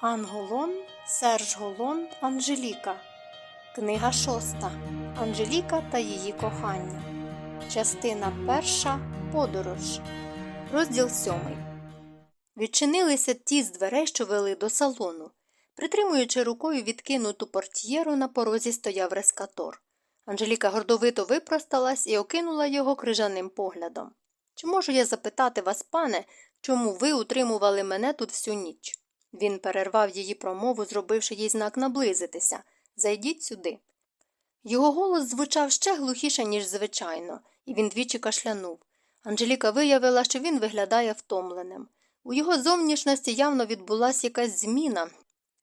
Анголон, Серж Голон, Анжеліка. Книга шоста. Анжеліка та її кохання. Частина перша. Подорож. Розділ сьомий. Відчинилися ті з дверей, що вели до салону. Притримуючи рукою відкинуту портьєру, на порозі стояв рескатор. Анжеліка гордовито випросталась і окинула його крижаним поглядом. Чи можу я запитати вас, пане, чому ви утримували мене тут всю ніч? Він перервав її промову, зробивши їй знак наблизитися. Зайдіть сюди. Його голос звучав ще глухіше, ніж звичайно, і він двічі кашлянув. Анжеліка виявила, що він виглядає втомленим. У його зовнішності явно відбулася якась зміна,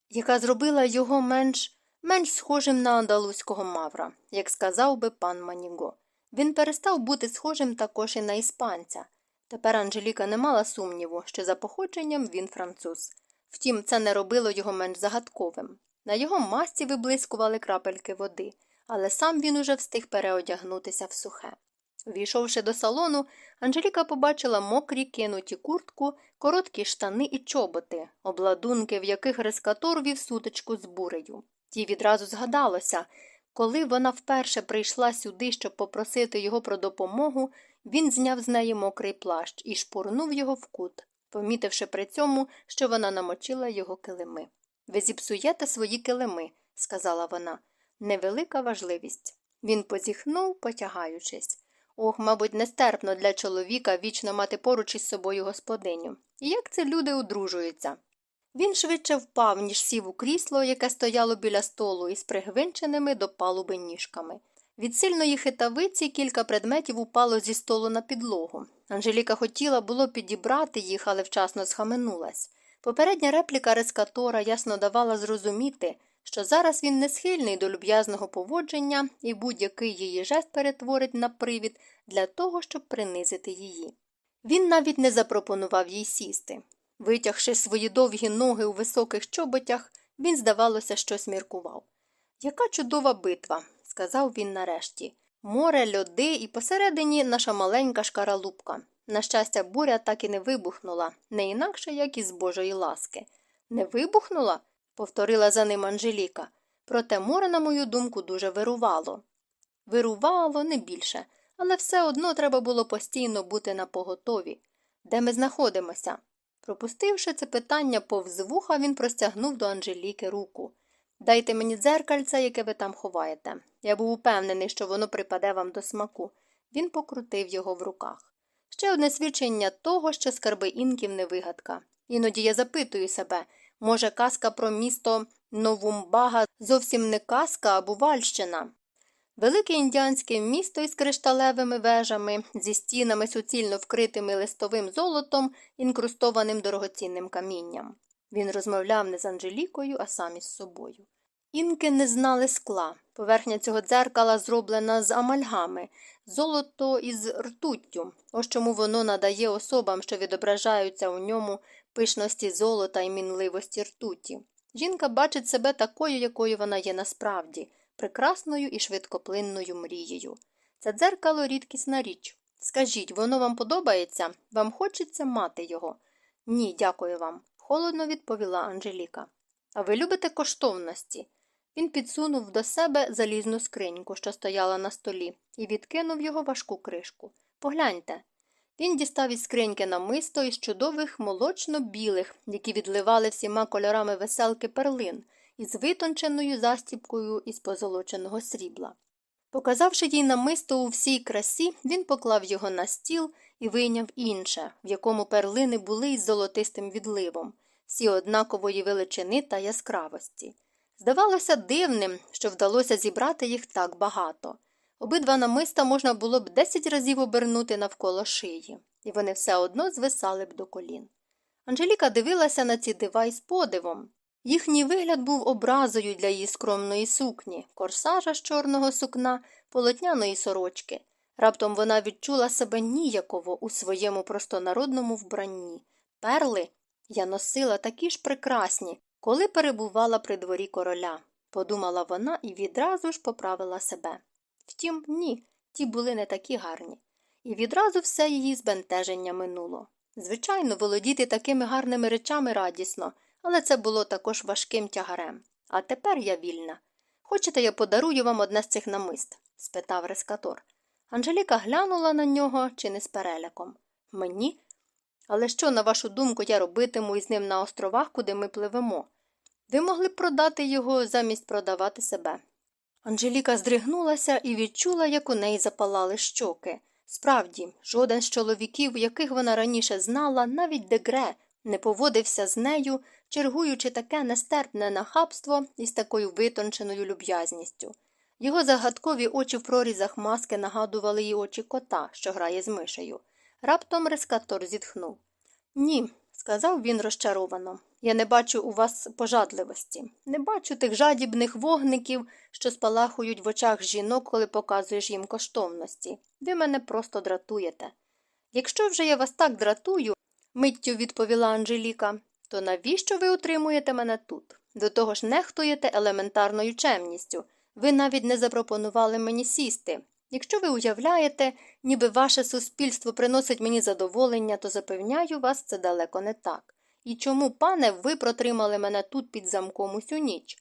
яка зробила його менш менш схожим на андалузького мавра, як сказав би пан Маніго. Він перестав бути схожим також і на іспанця. Тепер Анжеліка не мала сумніву, що за походженням він француз. Втім, це не робило його менш загадковим. На його масці виблискували крапельки води, але сам він уже встиг переодягнутися в сухе. Війшовши до салону, Анжеліка побачила мокрі кинуті куртку, короткі штани і чоботи, обладунки, в яких рескатор вів сутичку з бурею. Ті відразу згадалося, коли вона вперше прийшла сюди, щоб попросити його про допомогу, він зняв з неї мокрий плащ і шпурнув його в кут, помітивши при цьому, що вона намочила його килими. Ви зіпсуєте свої килими, сказала вона. Невелика важливість. Він позіхнув, потягаючись. Ох, мабуть, нестерпно для чоловіка вічно мати поруч із собою господиню. І як це люди одружуються? Він швидше впав, ніж сів у крісло, яке стояло біля столу, із пригвинченими до палуби ніжками. Від сильної хитавиці кілька предметів упало зі столу на підлогу. Анжеліка хотіла було підібрати їх, але вчасно схаменулась. Попередня репліка рескатора ясно давала зрозуміти, що зараз він не схильний до люб'язного поводження і будь-який її жест перетворить на привід для того, щоб принизити її. Він навіть не запропонував їй сісти. Витягши свої довгі ноги у високих чоботях, він, здавалося, щось міркував. Яка чудова битва, сказав він нарешті. Море, льоди і посередині наша маленька шкаралупка. На щастя, буря так і не вибухнула, не інакше, як із Божої ласки. Не вибухнула? повторила за ним Анжеліка. Проте море, на мою думку, дуже вирувало. Вирувало не більше, але все одно треба було постійно бути на поготові. Де ми знаходимося? Пропустивши це питання повз вуха, він простягнув до Анжеліки руку. Дайте мені дзеркальце, яке ви там ховаєте. Я був упевнений, що воно припаде вам до смаку. Він покрутив його в руках. Ще одне свідчення того, що скарби інків не вигадка. Іноді я запитую себе, може, казка про місто Новумбага зовсім не казка, а бувальщина. Велике індіанське місто із кришталевими вежами, зі стінами суцільно вкритими листовим золотом, інкрустованим дорогоцінним камінням. Він розмовляв не з Анжелікою, а сам із собою. Інки не знали скла. Поверхня цього дзеркала зроблена з амальгами, золото із ртуттю, ось чому воно надає особам, що відображаються у ньому пишності золота і мінливості ртуті. Жінка бачить себе такою, якою вона є насправді, прекрасною і швидкоплинною мрією. Це дзеркало рідкісна річ. Скажіть, воно вам подобається? Вам хочеться мати його? Ні, дякую вам, холодно відповіла Анжеліка. А ви любите коштовності? Він підсунув до себе залізну скриньку, що стояла на столі, і відкинув його важку кришку. Погляньте. Він дістав із скриньки намисто із чудових молочно-білих, які відливали всіма кольорами веселки перлин, із витонченою застіпкою із позолоченого срібла. Показавши їй намисто у всій красі, він поклав його на стіл і вийняв інше, в якому перлини були із золотистим відливом, всі однакової величини та яскравості. Здавалося дивним, що вдалося зібрати їх так багато. Обидва намиста можна було б десять разів обернути навколо шиї, і вони все одно звисали б до колін. Анжеліка дивилася на ці дива із подивом. Їхній вигляд був образою для її скромної сукні, корсажа з чорного сукна, полотняної сорочки. Раптом вона відчула себе ніяково у своєму простонародному вбранні. Перли я носила такі ж прекрасні, коли перебувала при дворі короля, подумала вона і відразу ж поправила себе. Втім, ні, ті були не такі гарні. І відразу все її збентеження минуло. Звичайно, володіти такими гарними речами радісно, але це було також важким тягарем. А тепер я вільна. Хочете, я подарую вам одне з цих намист? спитав Рескатор. Анжеліка глянула на нього чи не з переляком. Мені? Але що, на вашу думку, я робитиму із ним на островах, куди ми пливемо? Ви могли б продати його замість продавати себе. Анжеліка здригнулася і відчула, як у неї запалали щоки. Справді, жоден з чоловіків, яких вона раніше знала, навіть дегре, не поводився з нею, чергуючи таке нестерпне нахабство із такою витонченою люб'язністю. Його загадкові очі в прорізах маски нагадували їй очі кота, що грає з мишею. Раптом рескатор зітхнув. Ні, сказав він розчаровано. Я не бачу у вас пожадливості, не бачу тих жадібних вогників, що спалахують в очах жінок, коли показуєш їм коштовності. Ви мене просто дратуєте. Якщо вже я вас так дратую, миттю відповіла Анжеліка, то навіщо ви утримуєте мене тут? До того ж нехтуєте елементарною чемністю. Ви навіть не запропонували мені сісти. Якщо ви уявляєте, ніби ваше суспільство приносить мені задоволення, то запевняю вас, це далеко не так. І чому, пане, ви протримали мене тут під замком усю ніч?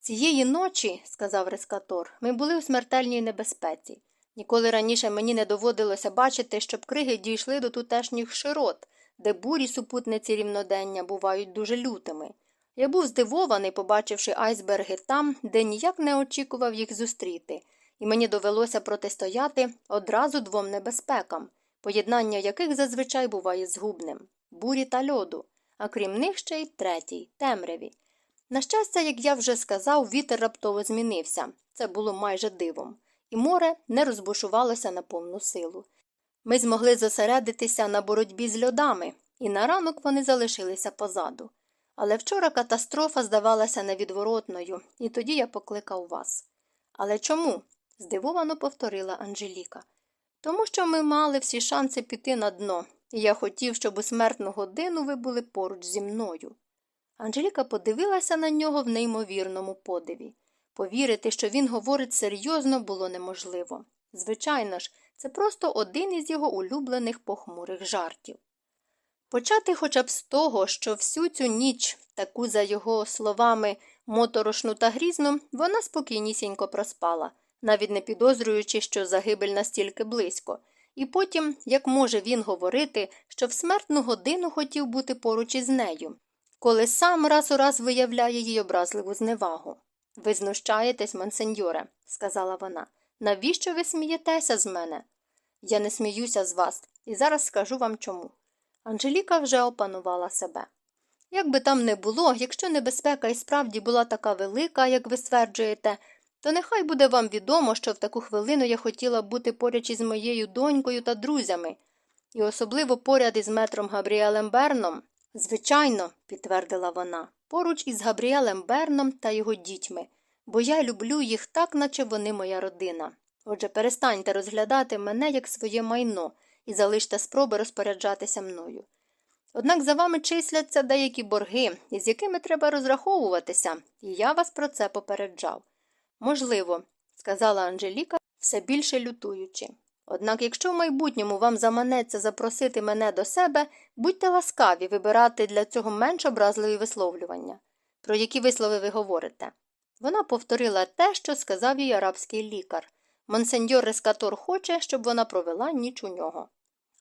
Цієї ночі, сказав Рескатор, ми були у смертельній небезпеці. Ніколи раніше мені не доводилося бачити, щоб криги дійшли до тутешніх широт, де бурі супутниці рівнодення бувають дуже лютими. Я був здивований, побачивши айсберги там, де ніяк не очікував їх зустріти, і мені довелося протистояти одразу двом небезпекам, поєднання яких зазвичай буває згубним бурі та льоду, а крім них ще й третій темряві. На щастя, як я вже сказав, вітер раптово змінився це було майже дивом, і море не розбушувалося на повну силу. Ми змогли зосередитися на боротьбі з льодами, і на ранок вони залишилися позаду. Але вчора катастрофа здавалася невідворотною, і тоді я покликав вас. Але чому? здивовано повторила Анжеліка. Тому що ми мали всі шанси піти на дно, я хотів, щоб у смертну годину ви були поруч зі мною. Анжеліка подивилася на нього в неймовірному подиві. Повірити, що він говорить серйозно, було неможливо. Звичайно ж, це просто один із його улюблених похмурих жартів. Почати хоча б з того, що всю цю ніч, таку, за його словами, моторошну та грізну, вона спокійнісінько проспала, навіть не підозрюючи, що загибель настільки близько, і потім, як може він говорити, що в смертну годину хотів бути поруч із нею, коли сам раз у раз виявляє їй образливу зневагу. Ви знущаєтесь, монсеньоре, сказала вона. Навіщо ви смієтеся з мене? Я не сміюся з вас, і зараз скажу вам чому. Анжеліка вже опанувала себе. Як би там не було, якщо небезпека і справді була така велика, як ви стверджуєте, то нехай буде вам відомо, що в таку хвилину я хотіла бути поряд із моєю донькою та друзями, і особливо поряд із метром Габріелем Берном. Звичайно, підтвердила вона, поруч із Габріелем Берном та його дітьми, бо я люблю їх так, наче вони моя родина. Отже, перестаньте розглядати мене як своє майно і залиште спроби розпоряджатися мною. Однак за вами числяться деякі борги, із якими треба розраховуватися, і я вас про це попереджав. Можливо, сказала Анжеліка, все більше лютуючи. Однак, якщо в майбутньому вам заманеться запросити мене до себе, будьте ласкаві вибирати для цього менш образливі висловлювання. Про які вислови ви говорите? Вона повторила те, що сказав їй арабський лікар. Монсеньор Рескатор хоче, щоб вона провела ніч у нього.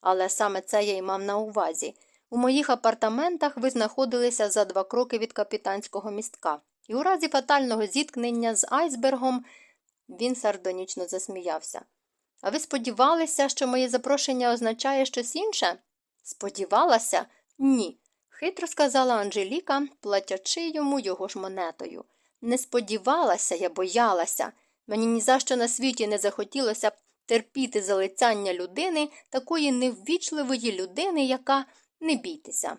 Але саме це я й мав на увазі. У моїх апартаментах ви знаходилися за два кроки від капітанського містка, і у разі фатального зіткнення з айсбергом він сардонічно засміявся. А ви сподівалися, що моє запрошення означає щось інше? Сподівалася? Ні. Хитро сказала Анжеліка, платячи йому його ж монетою. Не сподівалася, я боялася. Мені ні за що на світі не захотілося терпіти залицяння людини, такої неввічливої людини, яка не бійтеся.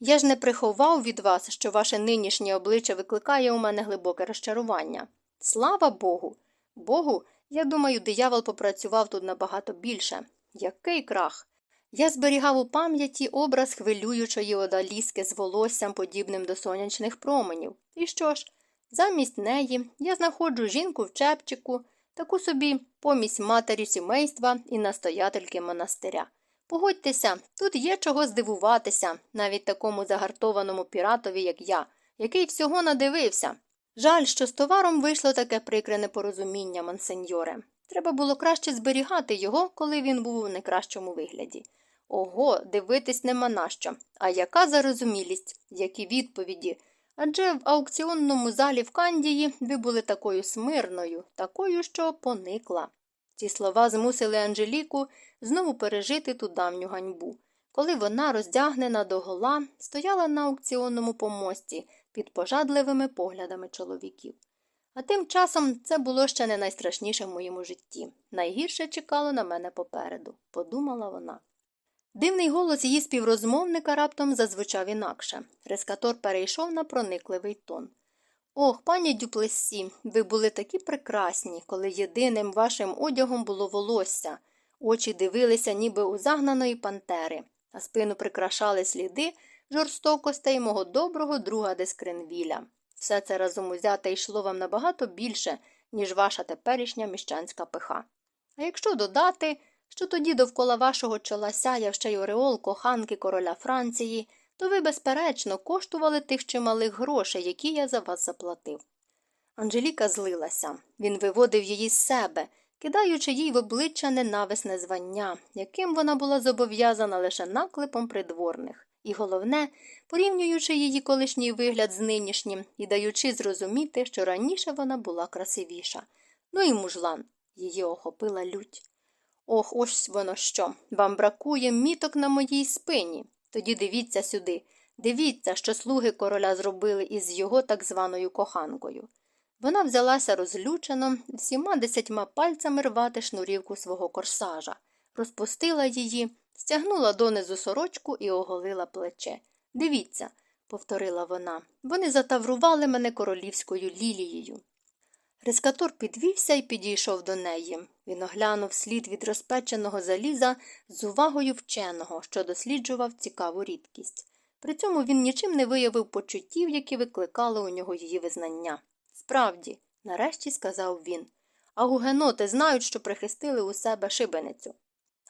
Я ж не приховав від вас, що ваше нинішнє обличчя викликає у мене глибоке розчарування. Слава Богу. Богу, я думаю, диявол попрацював тут набагато більше. Який крах! Я зберігав у пам'яті образ хвилюючої одаліски з волоссям, подібним до сонячних променів. І що ж, замість неї я знаходжу жінку в чепчику, таку собі помість матері сімейства і настоятельки монастиря. Погодьтеся, тут є чого здивуватися, навіть такому загартованому піратові, як я, який всього надивився. Жаль, що з товаром вийшло таке прикре непорозуміння, монсеньоре. Треба було краще зберігати його, коли він був у найкращому вигляді. Ого, дивитись нема на що. А яка зарозумілість, які відповіді. Адже в аукціонному залі в Кандії ви були такою смирною, такою, що поникла. Ці слова змусили Анжеліку знову пережити ту давню ганьбу, коли вона, роздягнена догола, стояла на аукціонному помості під пожадливими поглядами чоловіків. А тим часом це було ще не найстрашніше в моєму житті. Найгірше чекало на мене попереду, подумала вона. Дивний голос її співрозмовника раптом зазвучав інакше. Рескатор перейшов на проникливий тон. Ох, пані Дюплесі, ви були такі прекрасні, коли єдиним вашим одягом було волосся. Очі дивилися, ніби у загнаної пантери, а спину прикрашали сліди жорстокостей мого доброго друга Дескренвіля. Все це разом узяте йшло вам набагато більше, ніж ваша теперішня міщанська пиха. А якщо додати, що тоді довкола вашого чола сяяв ще й ореол коханки короля Франції, то ви, безперечно, коштували тих чималих грошей, які я за вас заплатив. Анжеліка злилася. Він виводив її з себе, кидаючи їй в обличчя ненависне звання, яким вона була зобов'язана лише наклепом придворних, і головне, порівнюючи її колишній вигляд з нинішнім і даючи зрозуміти, що раніше вона була красивіша. Ну і мужлан, її охопила лють. Ох, ось воно що. Вам бракує міток на моїй спині. Тоді дивіться сюди, дивіться, що слуги короля зробили із його так званою коханкою. Вона взялася розлючено, всіма десятьма пальцями рвати шнурівку свого корсажа, розпустила її, стягнула донизу сорочку і оголила плече. Дивіться, повторила вона, вони затаврували мене королівською лілією. Рескатор підвівся і підійшов до неї. Він оглянув слід від розпеченого заліза з увагою вченого, що досліджував цікаву рідкість. При цьому він нічим не виявив почуттів, які викликали у нього її визнання. Справді, нарешті сказав він, а гугеноти знають, що прихистили у себе шибеницю.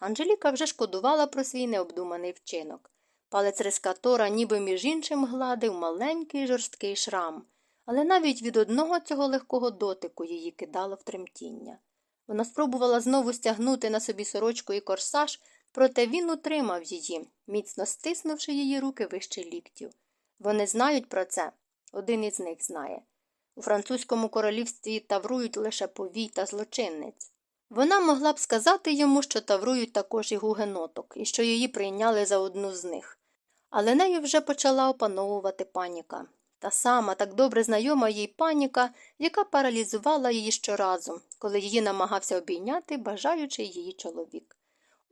Анжеліка вже шкодувала про свій необдуманий вчинок. Палець рескатора, ніби між іншим, гладив маленький жорсткий шрам але навіть від одного цього легкого дотику її кидало в тремтіння. Вона спробувала знову стягнути на собі сорочку і корсаж, проте він утримав її, міцно стиснувши її руки вище ліктів. Вони знають про це, один із них знає. У французькому королівстві таврують лише повій та злочинець. Вона могла б сказати йому, що таврують також і гугеноток, і що її прийняли за одну з них. Але нею вже почала опановувати паніка. Та сама так добре знайома їй паніка, яка паралізувала її щоразу, коли її намагався обійняти, бажаючи її чоловік.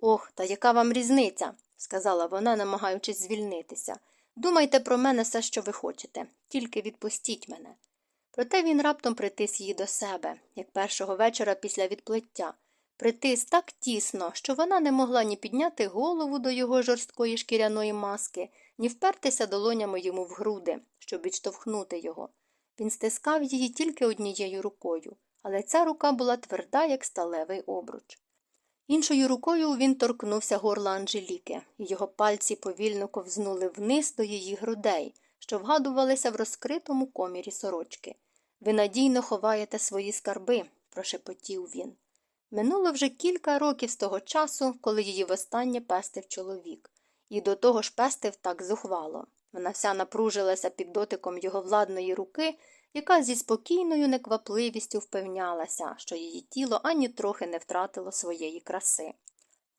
Ох, та яка вам різниця, сказала вона, намагаючись звільнитися. Думайте про мене все, що ви хочете, тільки відпустіть мене. Проте він раптом притис її до себе, як першого вечора після відплиття, притис так тісно, що вона не могла ні підняти голову до його жорсткої шкіряної маски, ні впертися долонями йому в груди, щоб відштовхнути його. Він стискав її тільки однією рукою, але ця рука була тверда, як сталевий обруч. Іншою рукою він торкнувся горла Анжеліки, і його пальці повільно ковзнули вниз до її грудей, що вгадувалися в розкритому комірі сорочки. Ви надійно ховаєте свої скарби, прошепотів він. Минуло вже кілька років з того часу, коли її востаннє пестив чоловік, і до того ж пестив так зухвало. Вона вся напружилася під дотиком його владної руки, яка зі спокійною неквапливістю впевнялася, що її тіло ані трохи не втратило своєї краси.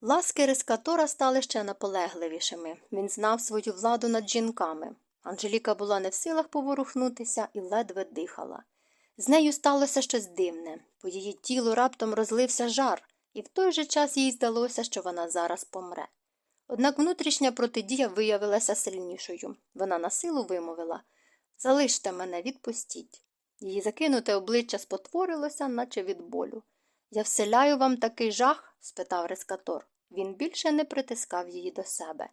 Ласки Рескатора стали ще наполегливішими. Він знав свою владу над жінками. Анжеліка була не в силах поворухнутися і ледве дихала. З нею сталося щось дивне, по її тілу раптом розлився жар, і в той же час їй здалося, що вона зараз помре. Однак внутрішня протидія виявилася сильнішою. Вона на силу вимовила Залиште мене, відпустіть. Її закинуте обличчя спотворилося, наче від болю. Я вселяю вам такий жах? спитав Рескатор. Він більше не притискав її до себе.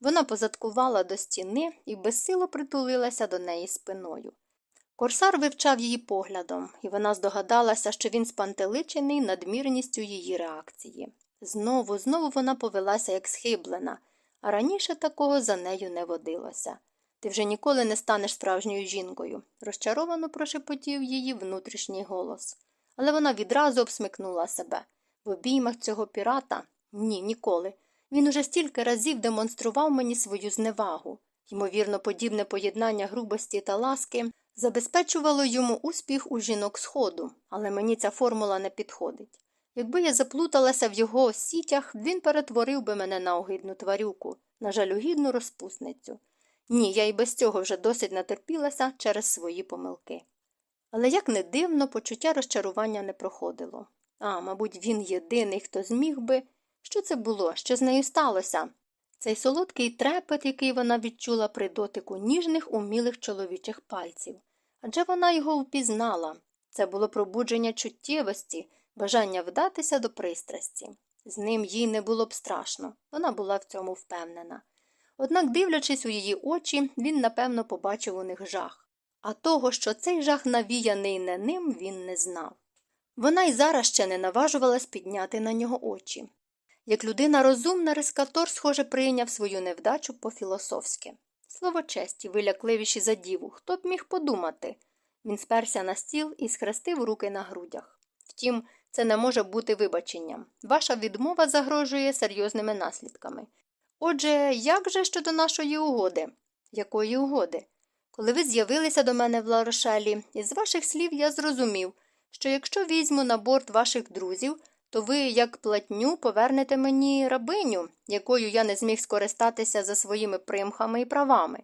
Вона позадкувала до стіни і безсило притулилася до неї спиною. Корсар вивчав її поглядом, і вона здогадалася, що він спантеличений надмірністю її реакції. Знову, знову вона повелася, як схиблена, а раніше такого за нею не водилося. Ти вже ніколи не станеш справжньою жінкою, розчаровано прошепотів її внутрішній голос. Але вона відразу обсмикнула себе. В обіймах цього пірата ні, ніколи. Він уже стільки разів демонстрував мені свою зневагу. Ймовірно, подібне поєднання грубості та ласки забезпечувало йому успіх у жінок сходу, але мені ця формула не підходить. Якби я заплуталася в його сітях, він перетворив би мене на огидну тварюку, на жалюгідну розпусницю. Ні, я й без цього вже досить натерпілася через свої помилки. Але як не дивно, почуття розчарування не проходило. А, мабуть, він єдиний, хто зміг би. Що це було? Що з нею сталося? Цей солодкий трепет, який вона відчула при дотику ніжних, умілих чоловічих пальців. Адже вона його впізнала. Це було пробудження чуттєвості, бажання вдатися до пристрасті. З ним їй не було б страшно, вона була в цьому впевнена. Однак, дивлячись у її очі, він, напевно, побачив у них жах. А того, що цей жах навіяний не ним, він не знав. Вона й зараз ще не наважувалась підняти на нього очі. Як людина розумна, рескатор, схоже, прийняв свою невдачу по філософськи. Слово честі, вилякливіші за діву, хто б міг подумати. Він сперся на стіл і схрестив руки на грудях. Втім, це не може бути вибаченням. Ваша відмова загрожує серйозними наслідками. Отже, як же щодо нашої угоди? Якої угоди? Коли ви з'явилися до мене в Ларошелі, із ваших слів я зрозумів, що якщо візьму на борт ваших друзів, то ви, як платню, повернете мені рабиню, якою я не зміг скористатися за своїми примхами і правами.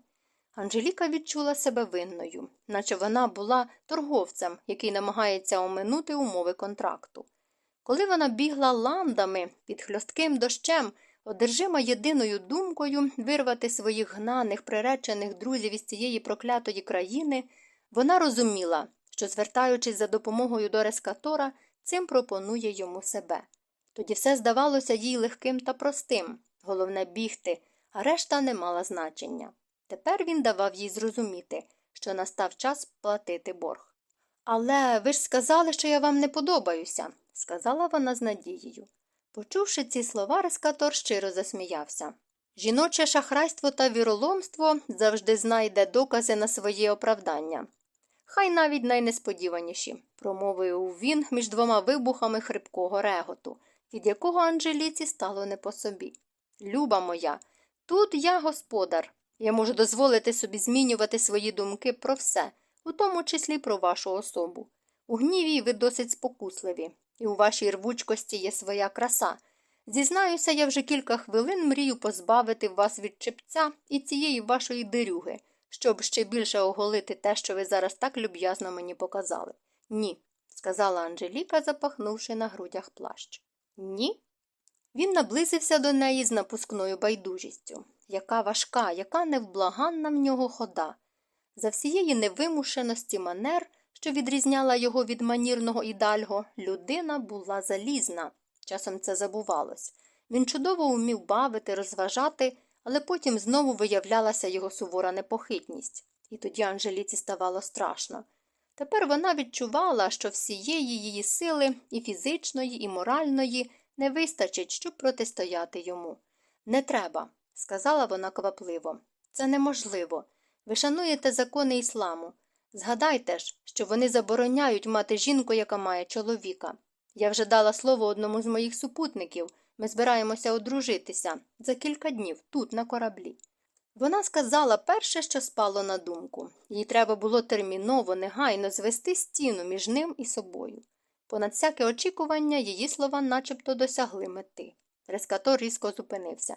Анжеліка відчула себе винною, наче вона була торговцем, який намагається оминути умови контракту. Коли вона бігла ландами під хльостким дощем, одержима єдиною думкою вирвати своїх гнаних, приречених друзів із цієї проклятої країни, вона розуміла, що, звертаючись за допомогою до рескатора, цим пропонує йому себе. Тоді все здавалося їй легким та простим головне бігти, а решта не мала значення. Тепер він давав їй зрозуміти, що настав час платити борг. Але ви ж сказали, що я вам не подобаюся, сказала вона з надією. Почувши ці слова, Рескатор щиро засміявся. Жіноче шахрайство та віроломство завжди знайде докази на своє оправдання. Хай навіть найнесподіваніші, промовив він між двома вибухами хрипкого реготу, від якого Анжеліці стало не по собі. Люба моя, тут я господар. Я можу дозволити собі змінювати свої думки про все, у тому числі про вашу особу. У гніві ви досить спокусливі, і у вашій рвучкості є своя краса. Зізнаюся, я вже кілька хвилин мрію позбавити вас від чепця і цієї вашої дирюги, щоб ще більше оголити те, що ви зараз так люб'язно мені показали. Ні, сказала Анжеліка, запахнувши на грудях плащ. Ні. Він наблизився до неї з напускною байдужістю. Яка важка, яка невблаганна в нього хода. За всієї невимушеності манер, що відрізняла його від манірного ідальго, людина була залізна. Часом це забувалось. Він чудово вмів бавити, розважати, але потім знову виявлялася його сувора непохитність, і тоді Анжеліці ставало страшно. Тепер вона відчувала, що всієї її сили і фізичної, і моральної не вистачить, щоб протистояти йому. Не треба, сказала вона квапливо. Це неможливо. Ви шануєте закони ісламу. Згадайте ж, що вони забороняють мати жінку, яка має чоловіка. Я вже дала слово одному з моїх супутників. Ми збираємося одружитися за кілька днів тут, на кораблі. Вона сказала перше, що спало на думку їй треба було терміново, негайно звести стіну між ним і собою. Понад всяке очікування її слова начебто досягли мети. Рескатор різко зупинився.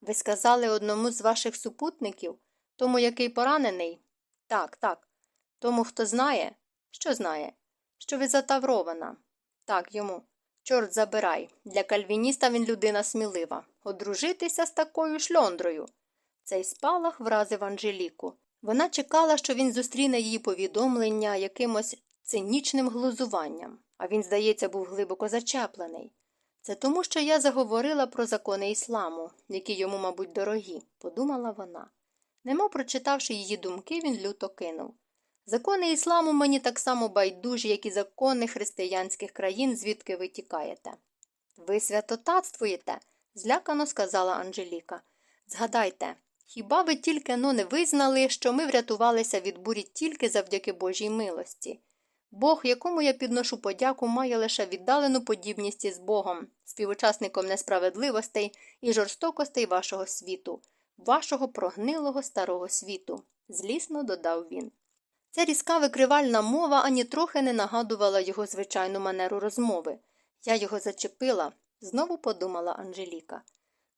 Ви сказали одному з ваших супутників, тому який поранений? Так, так. Тому, хто знає, що знає, що ви затаврована. Так йому. Чорт забирай. Для кальвініста він людина смілива. Одружитися з такою шльондрою. Цей спалах вразив Анжеліку. Вона чекала, що він зустріне її повідомлення якимось цинічним глузуванням, а він, здається, був глибоко зачеплений. Це тому, що я заговорила про закони ісламу, які йому, мабуть, дорогі, подумала вона. Немов прочитавши її думки, він люто кинув. Закони ісламу мені так само байдужі, як і закони християнських країн, звідки ви тікаєте. Ви святотатствуєте, злякано сказала Анжеліка. Згадайте, хіба ви тільки но не визнали, що ми врятувалися від бурі тільки завдяки Божій милості? Бог, якому я підношу подяку, має лише віддалену подібність із Богом, співучасником несправедливостей і жорстокостей вашого світу, вашого прогнилого старого світу, злісно додав він. Ця різка викривальна мова ані трохи не нагадувала його звичайну манеру розмови. Я його зачепила, знову подумала Анжеліка.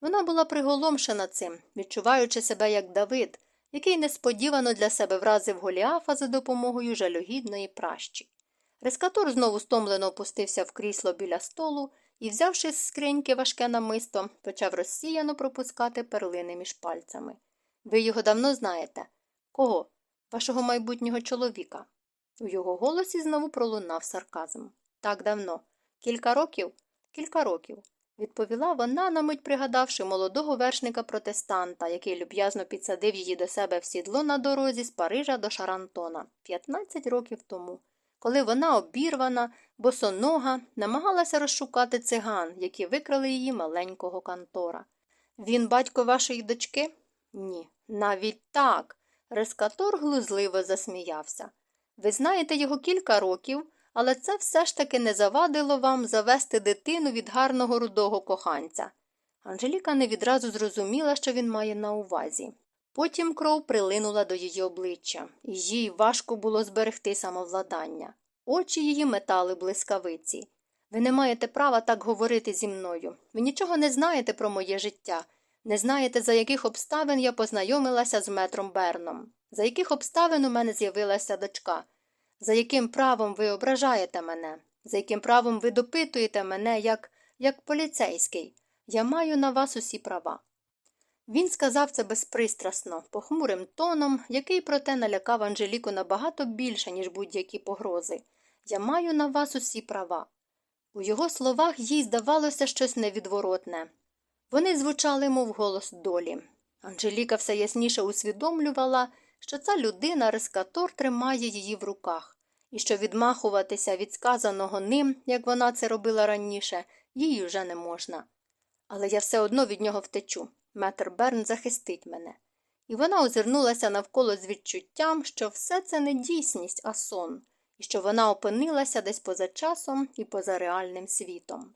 Вона була приголомшена цим, відчуваючи себе як Давид, який несподівано для себе вразив Голіафа за допомогою жалюгідної пращі. Рескатор знову стомлено опустився в крісло біля столу і, взявши з скриньки важке намисто, почав розсіяно пропускати перлини між пальцями. Ви його давно знаєте? Кого? Вашого майбутнього чоловіка. У його голосі знову пролунав сарказм. Так давно. Кілька років? Кілька років відповіла вона, на мить пригадавши молодого вершника протестанта, який люб'язно підсадив її до себе в сідло на дорозі з Парижа до Шарантона 15 років тому, коли вона обірвана, босонога, намагалася розшукати циган, які викрали її маленького кантора. Він батько вашої дочки? Ні. Навіть так. Рескатор глузливо засміявся. Ви знаєте його кілька років але це все ж таки не завадило вам завести дитину від гарного рудого коханця. Анжеліка не відразу зрозуміла, що він має на увазі. Потім кров прилинула до її обличчя, і їй важко було зберегти самовладання. Очі її метали блискавиці. Ви не маєте права так говорити зі мною. Ви нічого не знаєте про моє життя, не знаєте, за яких обставин я познайомилася з метром Берном, за яких обставин у мене з'явилася дочка. За яким правом ви ображаєте мене? За яким правом ви допитуєте мене, як як поліцейський? Я маю на вас усі права. Він сказав це безпристрасно, похмурим тоном, який проте налякав Анжеліку набагато більше, ніж будь-які погрози. Я маю на вас усі права. У його словах їй здавалося щось невідворотне. Вони звучали, мов голос долі. Анжеліка все ясніше усвідомлювала, що ця людина рескатор тримає її в руках, і що відмахуватися від сказаного ним, як вона це робила раніше, їй уже не можна. Але я все одно від нього втечу. Метр Берн захистить мене. І вона озирнулася навколо з відчуттям, що все це не дійсність, а сон, і що вона опинилася десь поза часом і поза реальним світом.